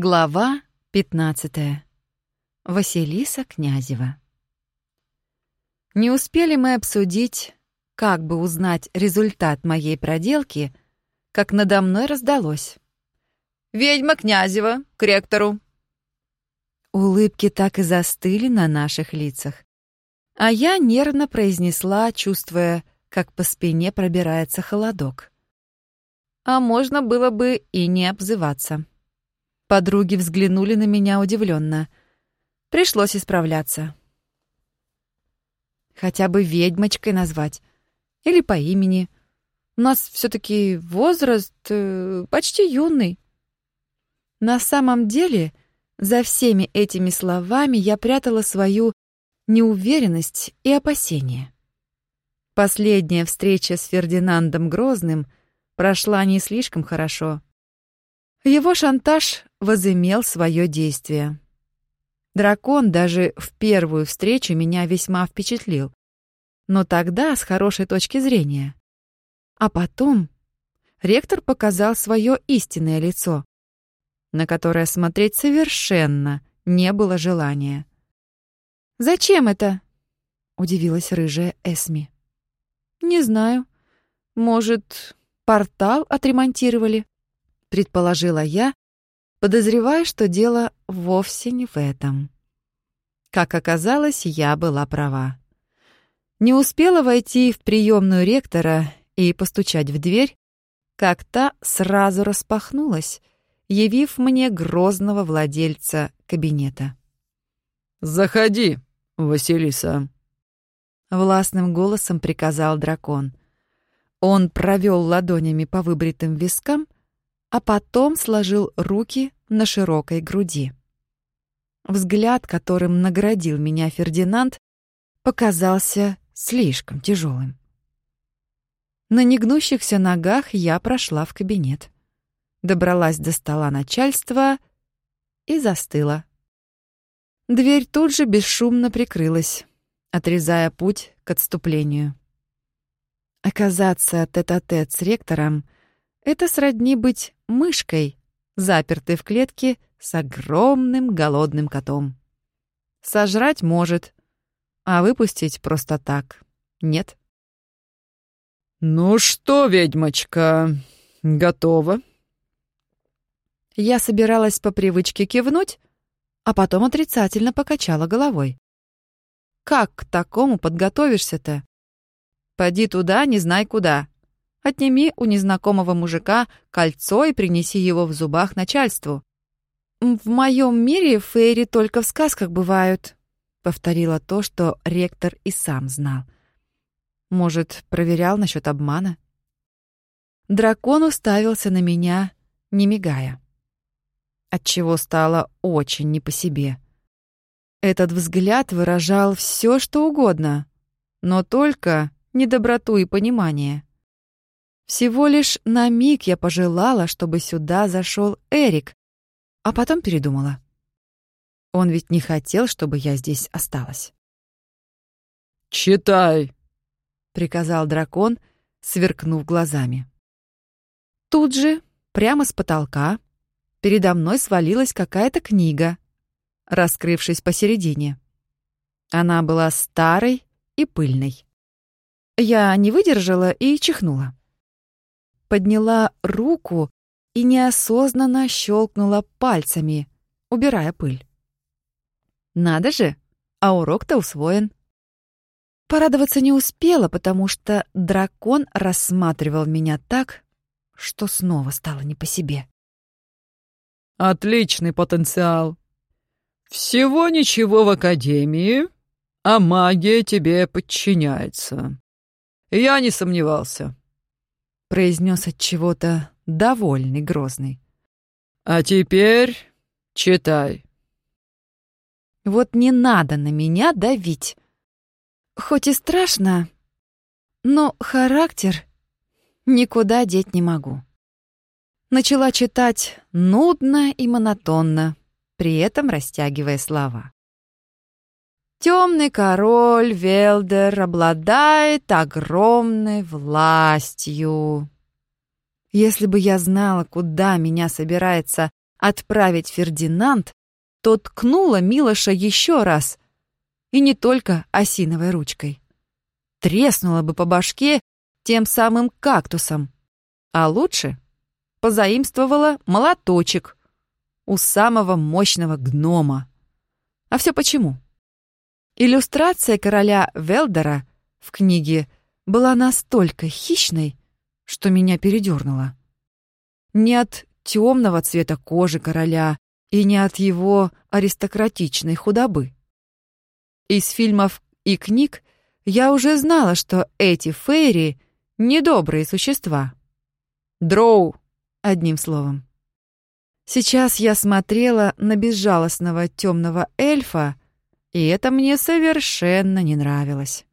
Глава 15. Василиса Князева. Не успели мы обсудить, как бы узнать результат моей проделки, как надо мной раздалось. «Ведьма Князева, к ректору!» Улыбки так и застыли на наших лицах. А я нервно произнесла, чувствуя, как по спине пробирается холодок. А можно было бы и не обзываться. Подруги взглянули на меня удивленно. Пришлось исправляться. Хотя бы ведьмочкой назвать. Или по имени. У нас все таки возраст э, почти юный. На самом деле, за всеми этими словами я прятала свою неуверенность и опасение. Последняя встреча с Фердинандом Грозным прошла не слишком хорошо. Его шантаж возымел свое действие. Дракон даже в первую встречу меня весьма впечатлил. Но тогда с хорошей точки зрения. А потом ректор показал свое истинное лицо, на которое смотреть совершенно не было желания. «Зачем это?» — удивилась рыжая Эсми. «Не знаю. Может, портал отремонтировали?» — предположила я, подозревая, что дело вовсе не в этом. Как оказалось, я была права. Не успела войти в приемную ректора и постучать в дверь, как та сразу распахнулась, явив мне грозного владельца кабинета. «Заходи, Василиса», — властным голосом приказал дракон. Он провел ладонями по выбритым вискам — а потом сложил руки на широкой груди. Взгляд, которым наградил меня Фердинанд, показался слишком тяжелым. На негнущихся ногах я прошла в кабинет. Добралась до стола начальства и застыла. Дверь тут же бесшумно прикрылась, отрезая путь к отступлению. Оказаться тет-а-тет -тет с ректором — это сродни быть мышкой, запертой в клетке с огромным голодным котом. Сожрать может, а выпустить просто так нет. «Ну что, ведьмочка, готова?» Я собиралась по привычке кивнуть, а потом отрицательно покачала головой. «Как к такому подготовишься-то? Поди туда, не знай куда. Отними у незнакомого мужика кольцо и принеси его в зубах начальству. «В моем мире фейри только в сказках бывают», — повторила то, что ректор и сам знал. Может, проверял насчет обмана? Дракон уставился на меня, не мигая. Отчего стало очень не по себе. Этот взгляд выражал все, что угодно, но только недоброту и понимание. Всего лишь на миг я пожелала, чтобы сюда зашел Эрик, а потом передумала. Он ведь не хотел, чтобы я здесь осталась. «Читай!» — приказал дракон, сверкнув глазами. Тут же, прямо с потолка, передо мной свалилась какая-то книга, раскрывшись посередине. Она была старой и пыльной. Я не выдержала и чихнула подняла руку и неосознанно щелкнула пальцами, убирая пыль. Надо же, а урок-то усвоен. Порадоваться не успела, потому что дракон рассматривал меня так, что снова стало не по себе. «Отличный потенциал. Всего ничего в Академии, а магия тебе подчиняется. Я не сомневался произнес от чего-то довольный грозный. А теперь читай. Вот не надо на меня давить. Хоть и страшно, но характер никуда деть не могу. Начала читать нудно и монотонно, при этом растягивая слова. Темный король Велдер обладает огромной властью. Если бы я знала, куда меня собирается отправить Фердинанд, то ткнула Милоша еще раз. И не только осиновой ручкой. Треснула бы по башке тем самым кактусом. А лучше позаимствовала молоточек у самого мощного гнома. А все почему? Иллюстрация короля Велдера в книге была настолько хищной, что меня передернуло. Не от темного цвета кожи короля и не от его аристократичной худобы. Из фильмов и книг я уже знала, что эти фейри — недобрые существа. Дроу, одним словом. Сейчас я смотрела на безжалостного темного эльфа, и это мне совершенно не нравилось.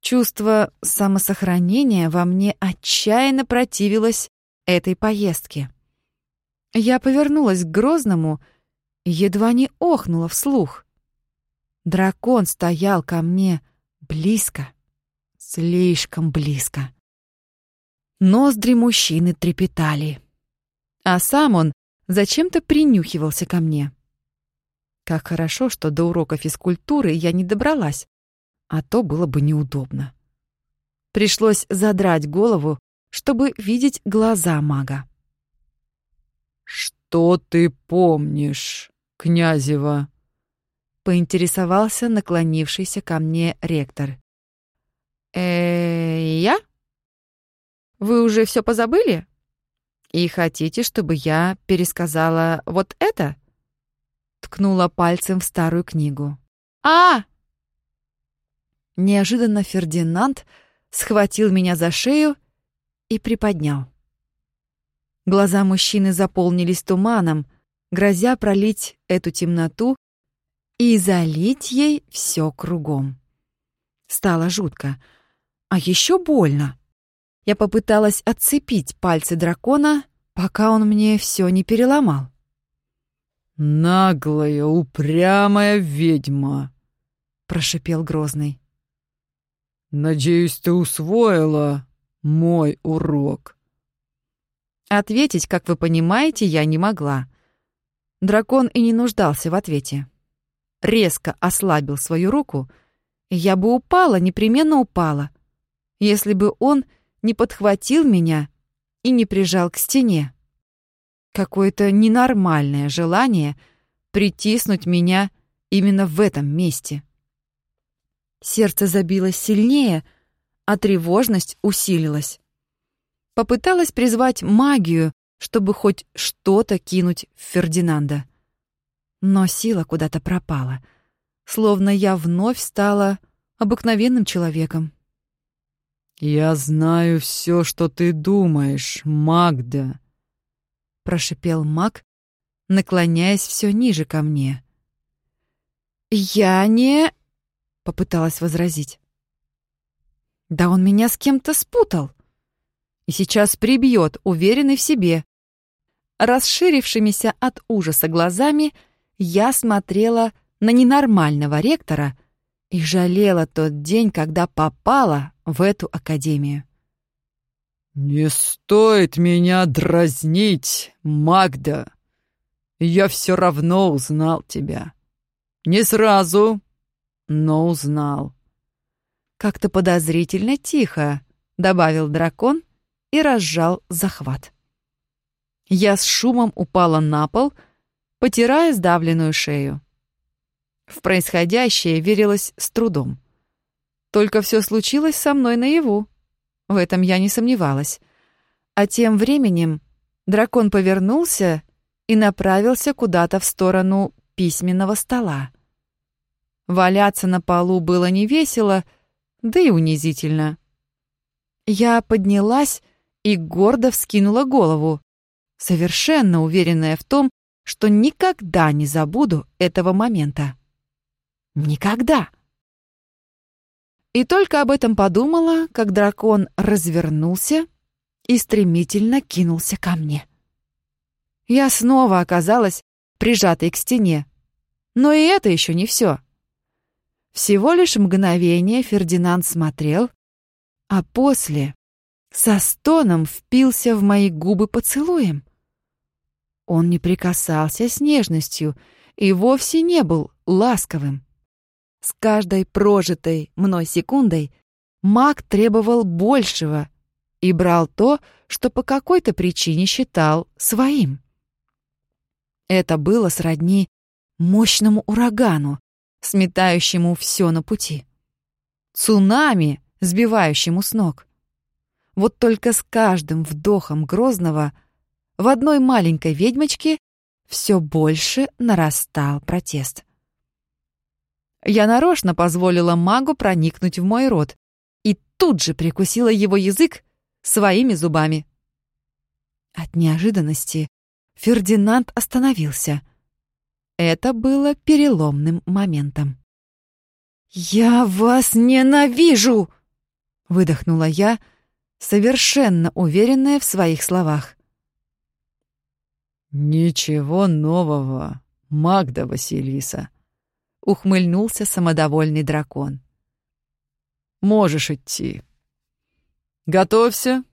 Чувство самосохранения во мне отчаянно противилось этой поездке. Я повернулась к Грозному едва не охнула вслух. Дракон стоял ко мне близко, слишком близко. Ноздри мужчины трепетали, а сам он зачем-то принюхивался ко мне. Как хорошо, что до урока физкультуры я не добралась, а то было бы неудобно. Пришлось задрать голову, чтобы видеть глаза мага. «Что ты помнишь, Князева?» — поинтересовался наклонившийся ко мне ректор. э я? Вы уже все позабыли? И хотите, чтобы я пересказала вот это?» Ткнула пальцем в старую книгу. «А!» Неожиданно Фердинанд схватил меня за шею и приподнял. Глаза мужчины заполнились туманом, грозя пролить эту темноту и залить ей все кругом. Стало жутко, а еще больно. Я попыталась отцепить пальцы дракона, пока он мне все не переломал. «Наглая, упрямая ведьма!» — прошипел Грозный. «Надеюсь, ты усвоила мой урок». Ответить, как вы понимаете, я не могла. Дракон и не нуждался в ответе. Резко ослабил свою руку, я бы упала, непременно упала, если бы он не подхватил меня и не прижал к стене. Какое-то ненормальное желание притиснуть меня именно в этом месте. Сердце забилось сильнее, а тревожность усилилась. Попыталась призвать магию, чтобы хоть что-то кинуть в Фердинанда. Но сила куда-то пропала, словно я вновь стала обыкновенным человеком. «Я знаю все, что ты думаешь, Магда», — прошипел маг, наклоняясь все ниже ко мне. «Я не...» — попыталась возразить. «Да он меня с кем-то спутал. И сейчас прибьет, уверенный в себе». Расширившимися от ужаса глазами я смотрела на ненормального ректора и жалела тот день, когда попала в эту академию. «Не стоит меня дразнить, Магда. Я все равно узнал тебя. Не сразу, но узнал». «Как-то подозрительно тихо», — добавил дракон и разжал захват. Я с шумом упала на пол, потирая сдавленную шею. В происходящее верилось с трудом. Только все случилось со мной наяву. В этом я не сомневалась. А тем временем дракон повернулся и направился куда-то в сторону письменного стола. Валяться на полу было невесело, да и унизительно. Я поднялась и гордо вскинула голову, совершенно уверенная в том, что никогда не забуду этого момента. Никогда! И только об этом подумала, как дракон развернулся и стремительно кинулся ко мне. Я снова оказалась прижатой к стене. Но и это еще не все. Всего лишь мгновение Фердинанд смотрел, а после со стоном впился в мои губы поцелуем. Он не прикасался с нежностью и вовсе не был ласковым. С каждой прожитой мной секундой маг требовал большего и брал то, что по какой-то причине считал своим. Это было сродни мощному урагану, сметающему все на пути. Цунами, сбивающему с ног. Вот только с каждым вдохом Грозного в одной маленькой ведьмочке все больше нарастал протест. Я нарочно позволила магу проникнуть в мой рот и тут же прикусила его язык своими зубами. От неожиданности Фердинанд остановился. Это было переломным моментом. «Я вас ненавижу!» — выдохнула я, совершенно уверенная в своих словах. «Ничего нового, Магда Василиса», — ухмыльнулся самодовольный дракон. «Можешь идти. Готовься,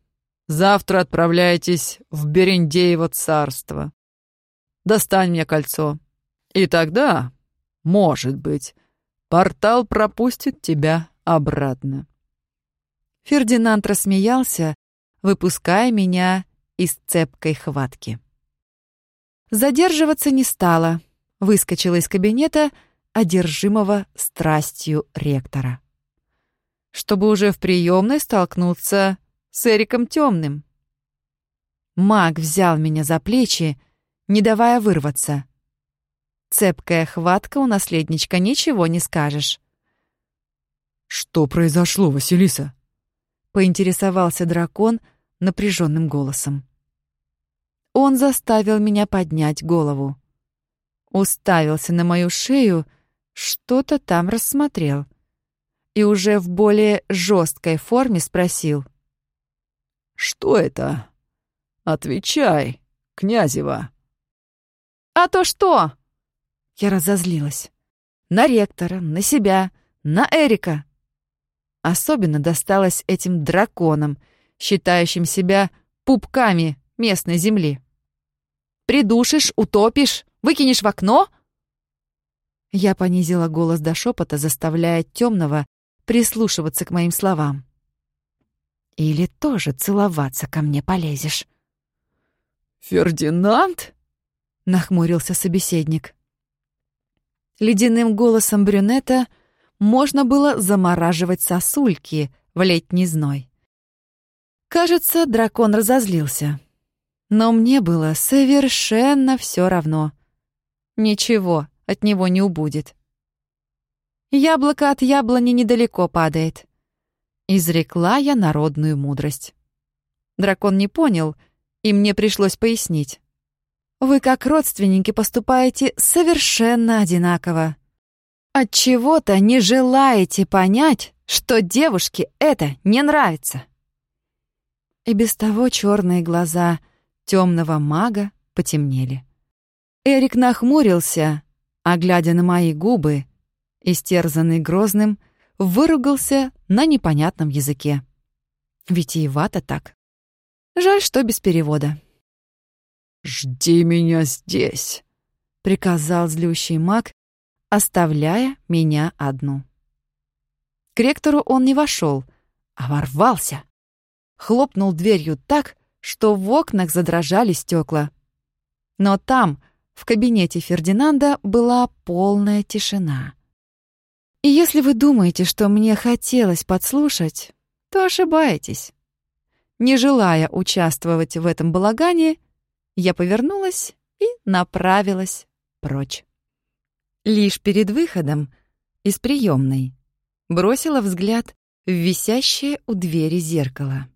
Завтра отправляйтесь в Берендеево царство. Достань мне кольцо. И тогда, может быть, портал пропустит тебя обратно». Фердинанд рассмеялся, выпуская меня из цепкой хватки. Задерживаться не стала, выскочила из кабинета, одержимого страстью ректора. Чтобы уже в приемной столкнуться с Эриком Темным. Маг взял меня за плечи, не давая вырваться. Цепкая хватка у наследничка, ничего не скажешь. «Что произошло, Василиса?» — поинтересовался дракон напряженным голосом. Он заставил меня поднять голову. Уставился на мою шею, что-то там рассмотрел. И уже в более жесткой форме спросил. «Что это?» «Отвечай, Князева!» «А то что?» Я разозлилась. На ректора, на себя, на Эрика. Особенно досталось этим драконам, считающим себя пупками местной земли. «Придушишь, утопишь, выкинешь в окно?» Я понизила голос до шепота, заставляя темного прислушиваться к моим словам. Или тоже целоваться ко мне полезешь?» «Фердинанд?» — нахмурился собеседник. Ледяным голосом брюнета можно было замораживать сосульки в летний зной. Кажется, дракон разозлился. Но мне было совершенно все равно. Ничего от него не убудет. Яблоко от яблони недалеко падает. Изрекла я народную мудрость. Дракон не понял, и мне пришлось пояснить. Вы как родственники поступаете совершенно одинаково. От чего-то не желаете понять, что девушке это не нравится. И без того черные глаза темного мага потемнели. Эрик нахмурился, а глядя на мои губы, истерзанный грозным, выругался на непонятном языке. Витиевато так. Жаль, что без перевода. «Жди меня здесь», — приказал злющий маг, оставляя меня одну. К ректору он не вошел, а ворвался. Хлопнул дверью так, что в окнах задрожали стекла. Но там, в кабинете Фердинанда, была полная тишина. И если вы думаете, что мне хотелось подслушать, то ошибаетесь. Не желая участвовать в этом балагане, я повернулась и направилась прочь. Лишь перед выходом из приемной бросила взгляд в висящее у двери зеркало.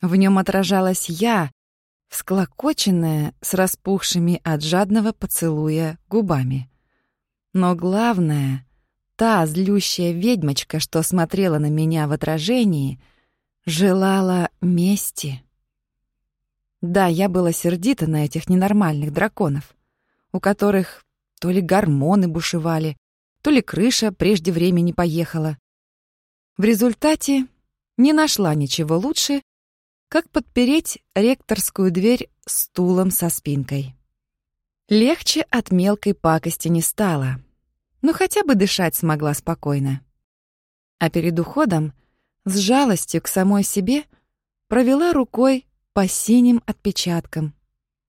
В нем отражалась я, всклокоченная, с распухшими от жадного поцелуя губами. Но главное — Та злющая ведьмочка, что смотрела на меня в отражении, желала мести. Да, я была сердита на этих ненормальных драконов, у которых то ли гормоны бушевали, то ли крыша прежде времени поехала. В результате не нашла ничего лучше, как подпереть ректорскую дверь стулом со спинкой. Легче от мелкой пакости не стало, но хотя бы дышать смогла спокойно. А перед уходом, с жалостью к самой себе, провела рукой по синим отпечаткам,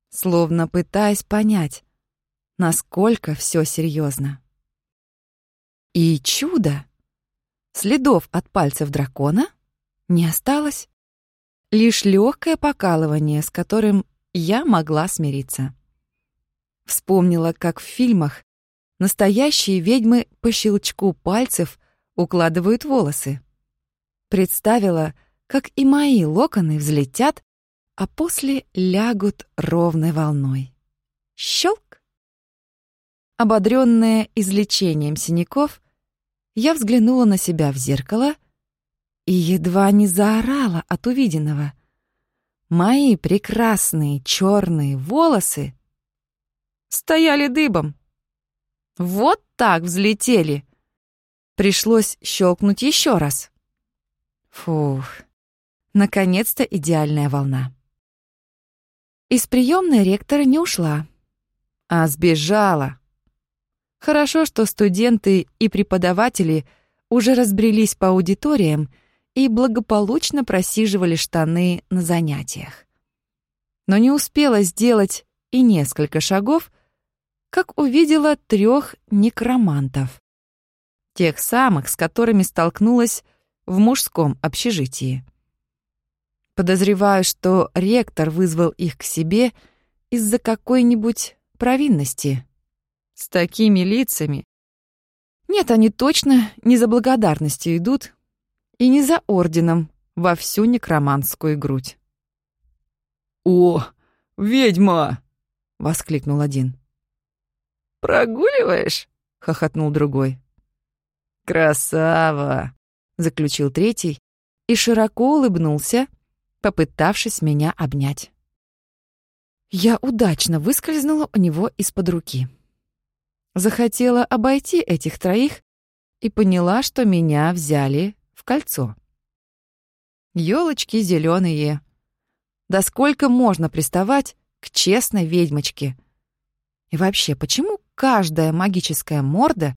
словно пытаясь понять, насколько все серьезно. И чудо! Следов от пальцев дракона не осталось. Лишь легкое покалывание, с которым я могла смириться. Вспомнила, как в фильмах настоящие ведьмы по щелчку пальцев укладывают волосы. Представила, как и мои локоны взлетят, а после лягут ровной волной. Щелк! Ободрённая излечением синяков, я взглянула на себя в зеркало и едва не заорала от увиденного. Мои прекрасные черные волосы стояли дыбом. Вот так взлетели. Пришлось щелкнуть еще раз. Фух, наконец-то идеальная волна. Из приемной ректора не ушла, а сбежала. Хорошо, что студенты и преподаватели уже разбрелись по аудиториям и благополучно просиживали штаны на занятиях. Но не успела сделать и несколько шагов, как увидела трех некромантов. Тех самых, с которыми столкнулась в мужском общежитии. Подозреваю, что ректор вызвал их к себе из-за какой-нибудь провинности. С такими лицами. Нет, они точно не за благодарностью идут и не за орденом во всю некроманскую грудь. «О, ведьма!» — воскликнул один. «Прогуливаешь?» — хохотнул другой. «Красава!» — заключил третий и широко улыбнулся, попытавшись меня обнять. Я удачно выскользнула у него из-под руки. Захотела обойти этих троих и поняла, что меня взяли кольцо. Ёлочки зеленые. Да сколько можно приставать к честной ведьмочке? И вообще, почему каждая магическая морда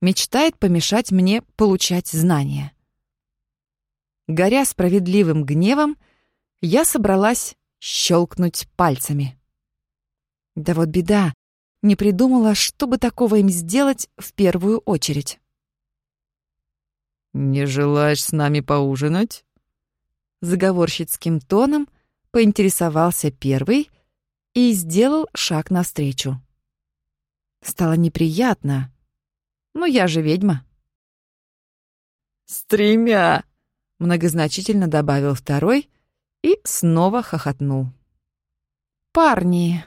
мечтает помешать мне получать знания? Горя справедливым гневом, я собралась щелкнуть пальцами. Да вот беда, не придумала, чтобы такого им сделать в первую очередь. «Не желаешь с нами поужинать?» Заговорщицким тоном поинтересовался первый и сделал шаг навстречу. Стало неприятно, но я же ведьма. «С тремя!» — многозначительно добавил второй и снова хохотнул. «Парни!»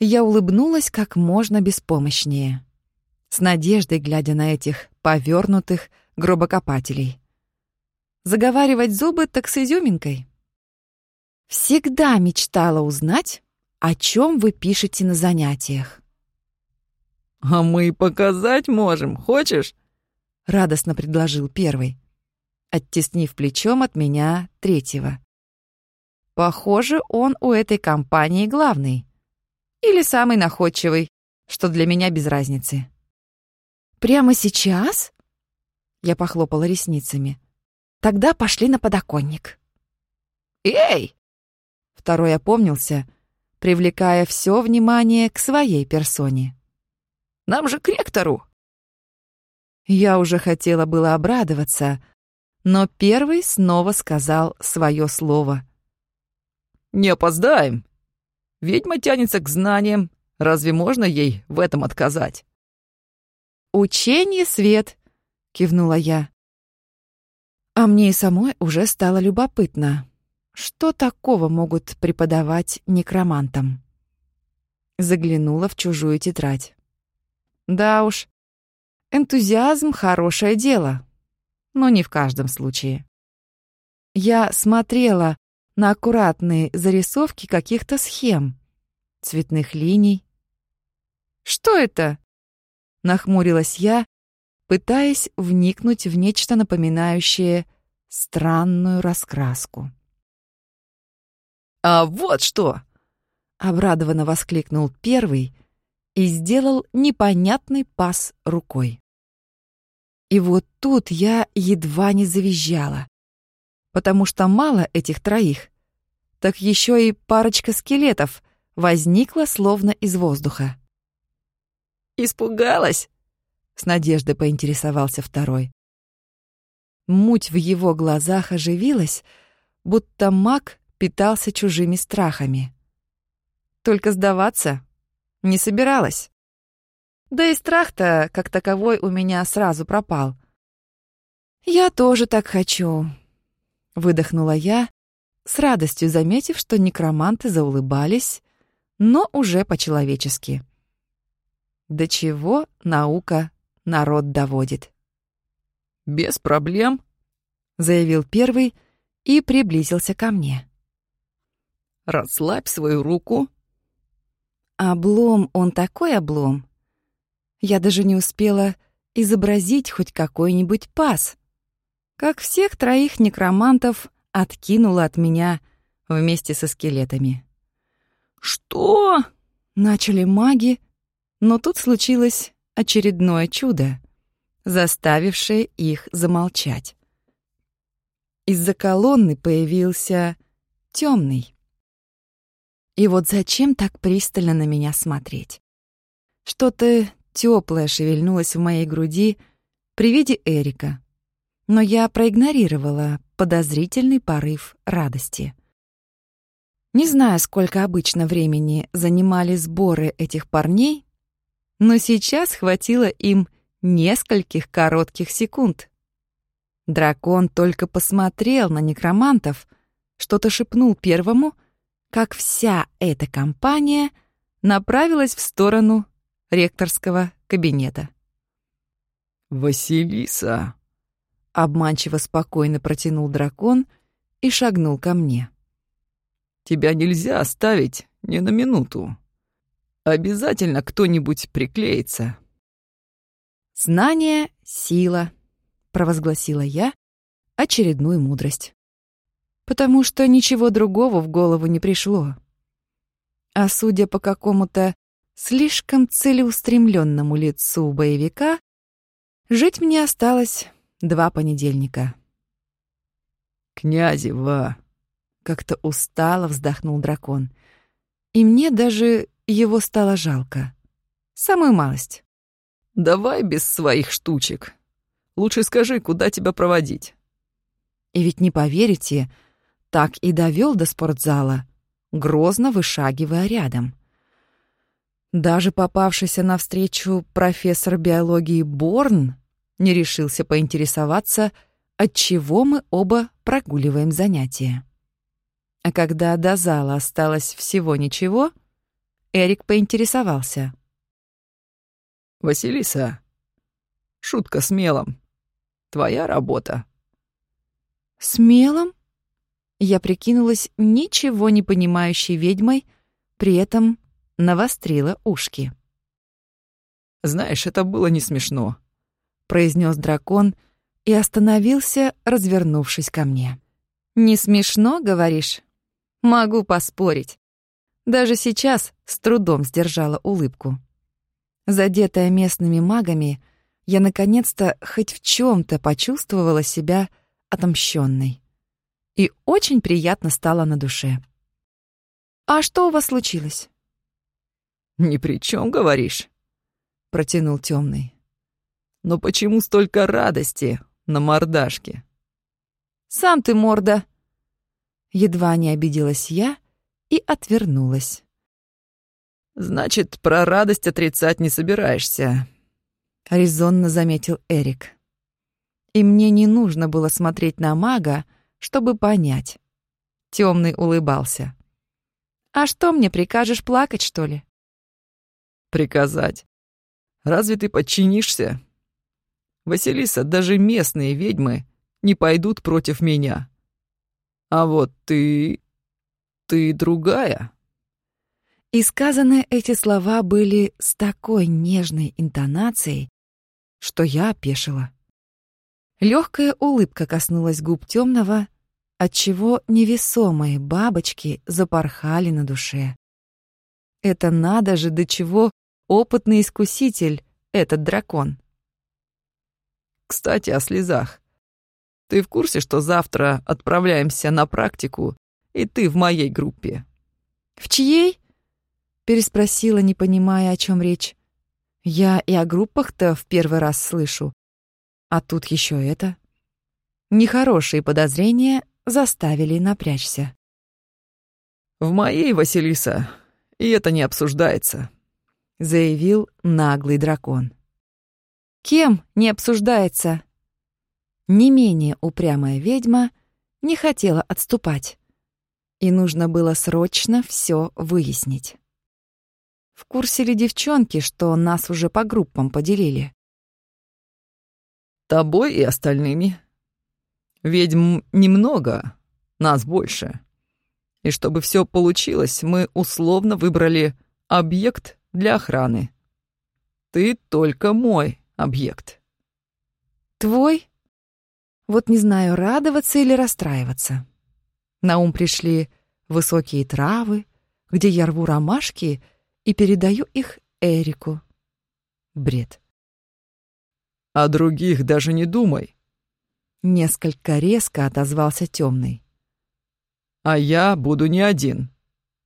Я улыбнулась как можно беспомощнее, с надеждой глядя на этих повернутых гробокопателей. Заговаривать зубы так с изюминкой. Всегда мечтала узнать, о чем вы пишете на занятиях. «А мы показать можем, хочешь?» — радостно предложил первый, оттеснив плечом от меня третьего. Похоже, он у этой компании главный. Или самый находчивый, что для меня без разницы. «Прямо сейчас?» Я похлопала ресницами. «Тогда пошли на подоконник». «Эй!» Второй опомнился, привлекая все внимание к своей персоне. «Нам же к ректору!» Я уже хотела было обрадоваться, но первый снова сказал свое слово. «Не опоздаем!» Ведьма тянется к знаниям. Разве можно ей в этом отказать? «Учение свет», — кивнула я. А мне и самой уже стало любопытно, что такого могут преподавать некромантам. Заглянула в чужую тетрадь. Да уж, энтузиазм — хорошее дело, но не в каждом случае. Я смотрела на аккуратные зарисовки каких-то схем, цветных линий. «Что это?» — нахмурилась я, пытаясь вникнуть в нечто напоминающее странную раскраску. «А вот что!» обрадованно воскликнул первый и сделал непонятный пас рукой. И вот тут я едва не завизжала, потому что мало этих троих, так еще и парочка скелетов возникла словно из воздуха. «Испугалась?» — с надеждой поинтересовался второй. Муть в его глазах оживилась, будто маг питался чужими страхами. Только сдаваться не собиралась. Да и страх-то, как таковой, у меня сразу пропал. «Я тоже так хочу», — выдохнула я, с радостью заметив, что некроманты заулыбались, но уже по-человечески. До чего наука народ доводит. «Без проблем», — заявил первый и приблизился ко мне. «Расслабь свою руку». Облом он такой облом. Я даже не успела изобразить хоть какой-нибудь пас. Как всех троих некромантов откинуло от меня вместе со скелетами. «Что?» — начали маги, но тут случилось очередное чудо заставившее их замолчать. Из-за колонны появился темный. И вот зачем так пристально на меня смотреть? Что-то теплое шевельнулось в моей груди при виде Эрика, но я проигнорировала подозрительный порыв радости. Не знаю, сколько обычно времени занимали сборы этих парней, но сейчас хватило им нескольких коротких секунд. Дракон только посмотрел на некромантов, что-то шепнул первому, как вся эта компания направилась в сторону ректорского кабинета. «Василиса!» — обманчиво спокойно протянул дракон и шагнул ко мне. «Тебя нельзя оставить ни на минуту. Обязательно кто-нибудь приклеится». «Знание — сила», — провозгласила я очередную мудрость. Потому что ничего другого в голову не пришло. А судя по какому-то слишком целеустремленному лицу боевика, жить мне осталось два понедельника. «Князева!» — как-то устало вздохнул дракон. И мне даже его стало жалко. Самую малость. Давай без своих штучек. Лучше скажи, куда тебя проводить. И ведь не поверите, так и довел до спортзала, грозно вышагивая рядом. Даже попавшийся навстречу профессор биологии Борн не решился поинтересоваться, от чего мы оба прогуливаем занятия. А когда до зала осталось всего ничего, Эрик поинтересовался. «Василиса, шутка с мелом. Твоя работа». «С мелом?» Я прикинулась ничего не понимающей ведьмой, при этом навострила ушки. «Знаешь, это было не смешно», — произнес дракон и остановился, развернувшись ко мне. «Не смешно, говоришь? Могу поспорить. Даже сейчас с трудом сдержала улыбку. Задетая местными магами, я наконец-то хоть в чем то почувствовала себя отомщенной. И очень приятно стало на душе. «А что у вас случилось?» «Ни при чем, говоришь?» — протянул темный. «Но почему столько радости на мордашке?» «Сам ты морда!» Едва не обиделась я и отвернулась. «Значит, про радость отрицать не собираешься», — резонно заметил Эрик. И мне не нужно было смотреть на мага, чтобы понять. Темный улыбался. «А что мне, прикажешь плакать, что ли?» «Приказать? Разве ты подчинишься? Василиса, даже местные ведьмы не пойдут против меня. А вот ты... ты другая». И сказаны эти слова были с такой нежной интонацией, что я опешила. Легкая улыбка коснулась губ темного, отчего невесомые бабочки запорхали на душе. Это надо же, до чего опытный искуситель этот дракон. Кстати, о слезах. Ты в курсе, что завтра отправляемся на практику, и ты в моей группе? В чьей? Переспросила, не понимая, о чем речь. Я и о группах-то в первый раз слышу. А тут еще это. Нехорошие подозрения заставили напрячься. «В моей, Василиса, и это не обсуждается», — заявил наглый дракон. «Кем не обсуждается?» Не менее упрямая ведьма не хотела отступать, и нужно было срочно все выяснить. В курсе ли девчонки, что нас уже по группам поделили? «Тобой и остальными. Ведьм немного, нас больше. И чтобы все получилось, мы условно выбрали объект для охраны. Ты только мой объект. Твой? Вот не знаю, радоваться или расстраиваться. На ум пришли высокие травы, где я рву ромашки и передаю их Эрику. Бред. О других даже не думай. Несколько резко отозвался темный. А я буду не один.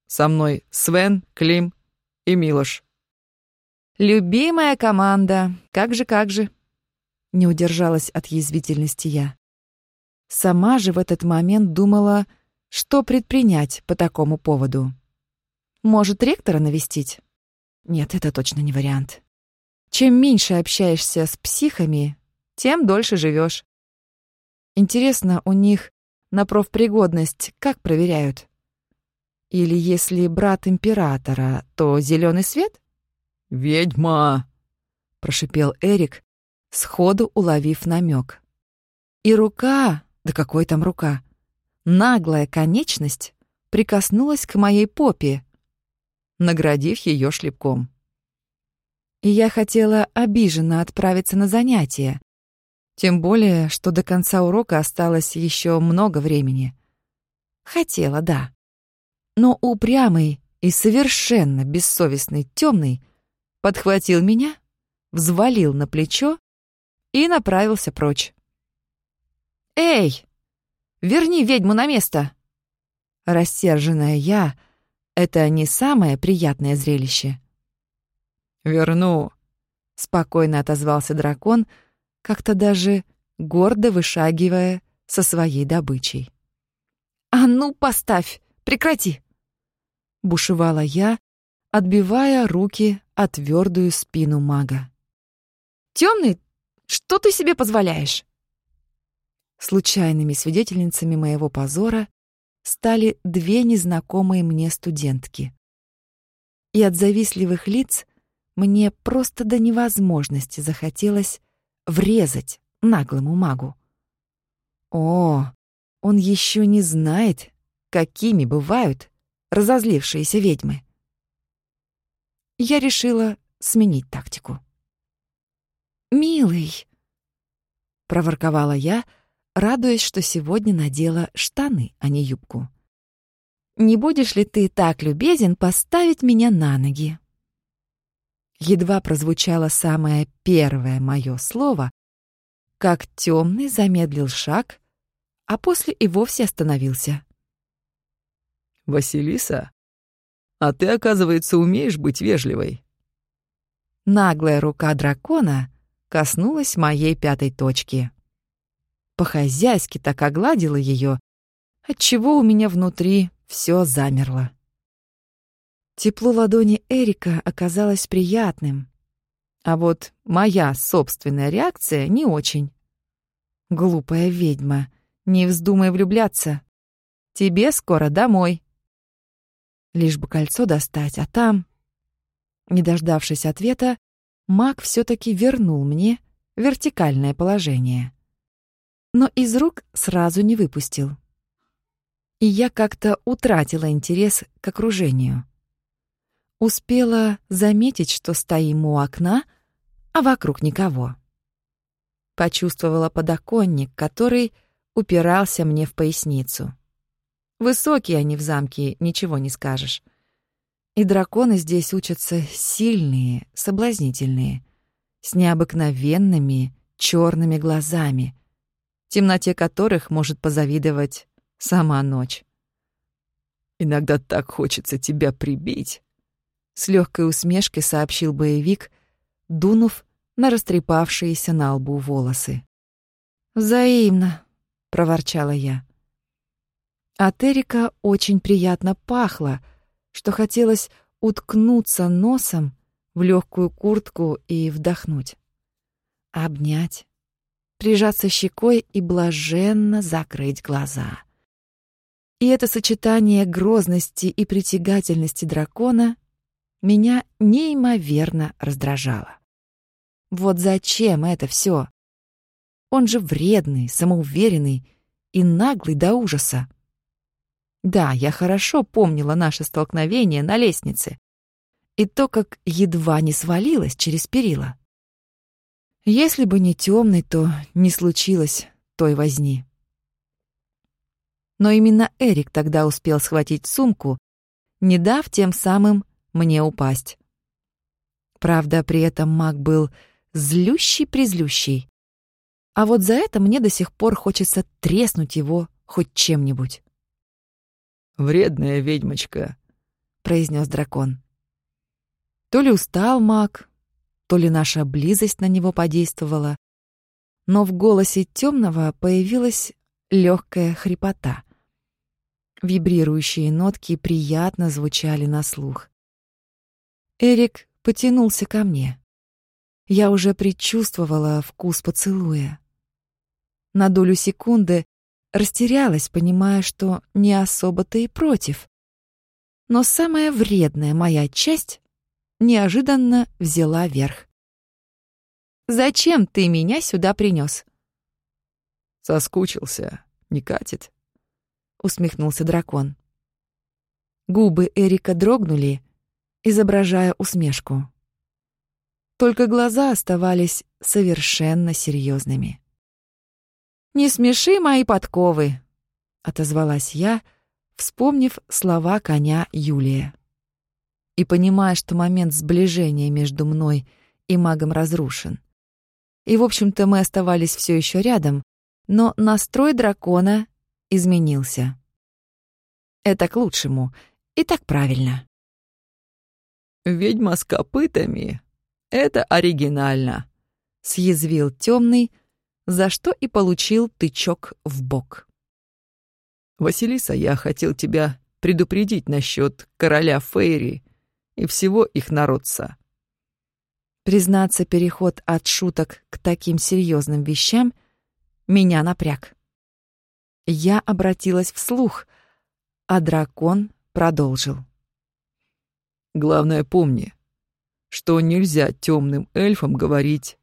Со мной Свен, Клим и Милош. Любимая команда. Как же, как же. Не удержалась от язвительности я. Сама же в этот момент думала, что предпринять по такому поводу. Может, ректора навестить? Нет, это точно не вариант. Чем меньше общаешься с психами, тем дольше живешь. Интересно, у них на профпригодность как проверяют? Или если брат императора, то зеленый свет? «Ведьма!» — прошипел Эрик, сходу уловив намек. И рука, да какой там рука, наглая конечность прикоснулась к моей попе, наградив ее шлепком. И я хотела обиженно отправиться на занятия, тем более, что до конца урока осталось еще много времени. Хотела, да. Но упрямый и совершенно бессовестный темный подхватил меня, взвалил на плечо и направился прочь. «Эй, верни ведьму на место!» Рассерженная я — это не самое приятное зрелище. «Верну», — спокойно отозвался дракон, — как-то даже гордо вышагивая со своей добычей. «А ну, поставь! Прекрати!» Бушевала я, отбивая руки о твердую спину мага. «Темный, что ты себе позволяешь?» Случайными свидетельницами моего позора стали две незнакомые мне студентки. И от завистливых лиц мне просто до невозможности захотелось врезать наглому магу. О, он еще не знает, какими бывают разозлившиеся ведьмы. Я решила сменить тактику. «Милый», — проворковала я, радуясь, что сегодня надела штаны, а не юбку. «Не будешь ли ты так любезен поставить меня на ноги?» едва прозвучало самое первое мое слово, как темный замедлил шаг, а после и вовсе остановился. «Василиса, а ты, оказывается, умеешь быть вежливой?» Наглая рука дракона коснулась моей пятой точки. По-хозяйски так огладила ее, отчего у меня внутри все замерло. Тепло ладони Эрика оказалось приятным, а вот моя собственная реакция не очень. Глупая ведьма, не вздумай влюбляться. Тебе скоро домой. Лишь бы кольцо достать, а там... Не дождавшись ответа, маг все таки вернул мне вертикальное положение. Но из рук сразу не выпустил. И я как-то утратила интерес к окружению. Успела заметить, что стоим у окна, а вокруг никого. Почувствовала подоконник, который упирался мне в поясницу. Высокие они в замке, ничего не скажешь. И драконы здесь учатся сильные, соблазнительные, с необыкновенными черными глазами, темноте которых может позавидовать сама ночь. «Иногда так хочется тебя прибить», — с легкой усмешкой сообщил боевик, дунув на растрепавшиеся на лбу волосы. «Взаимно», — проворчала я. От Эрика очень приятно пахло, что хотелось уткнуться носом в легкую куртку и вдохнуть. Обнять, прижаться щекой и блаженно закрыть глаза. И это сочетание грозности и притягательности дракона меня неимоверно раздражало. Вот зачем это все? Он же вредный, самоуверенный и наглый до ужаса. Да, я хорошо помнила наше столкновение на лестнице и то, как едва не свалилась через перила. Если бы не темный, то не случилось той возни. Но именно Эрик тогда успел схватить сумку, не дав тем самым мне упасть. Правда, при этом маг был злющий-призлющий. А вот за это мне до сих пор хочется треснуть его хоть чем-нибудь. «Вредная ведьмочка», — произнес дракон. То ли устал маг, то ли наша близость на него подействовала, но в голосе темного появилась легкая хрипота. Вибрирующие нотки приятно звучали на слух. Эрик потянулся ко мне. Я уже предчувствовала вкус поцелуя. На долю секунды растерялась, понимая, что не особо-то и против. Но самая вредная моя часть неожиданно взяла верх. «Зачем ты меня сюда принес? «Соскучился. Не катит?» — усмехнулся дракон. Губы Эрика дрогнули, изображая усмешку. Только глаза оставались совершенно серьезными. «Не смеши мои подковы», — отозвалась я, вспомнив слова коня Юлия и понимая, что момент сближения между мной и магом разрушен. И, в общем-то, мы оставались все еще рядом, но настрой дракона изменился. Это к лучшему, и так правильно. «Ведьма с копытами — это оригинально», — съязвил темный, за что и получил тычок в бок. «Василиса, я хотел тебя предупредить насчет короля Фейри и всего их народца. Признаться, переход от шуток к таким серьезным вещам меня напряг. Я обратилась вслух, а дракон продолжил. Главное помни, что нельзя темным эльфам говорить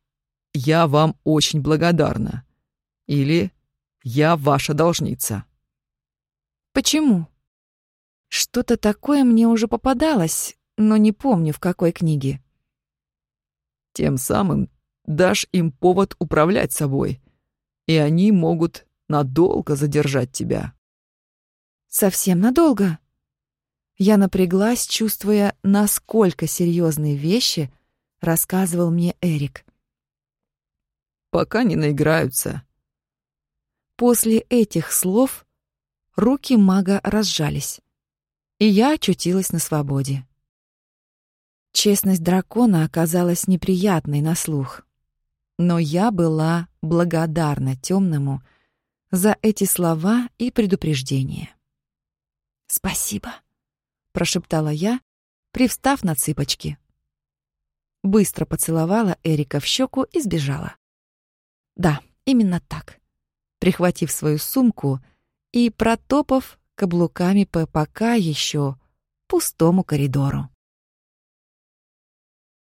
«я вам очень благодарна» или «я ваша должница». Почему? Что-то такое мне уже попадалось, но не помню, в какой книге. Тем самым дашь им повод управлять собой, и они могут надолго задержать тебя. Совсем надолго? Я напряглась, чувствуя, насколько серьезные вещи рассказывал мне Эрик. Пока не наиграются. После этих слов руки мага разжались, и я очутилась на свободе. Честность дракона оказалась неприятной на слух. Но я была благодарна темному за эти слова и предупреждения. «Спасибо», — прошептала я, привстав на цыпочки. Быстро поцеловала Эрика в щеку и сбежала. Да, именно так. Прихватив свою сумку и протопав каблуками по пока еще пустому коридору.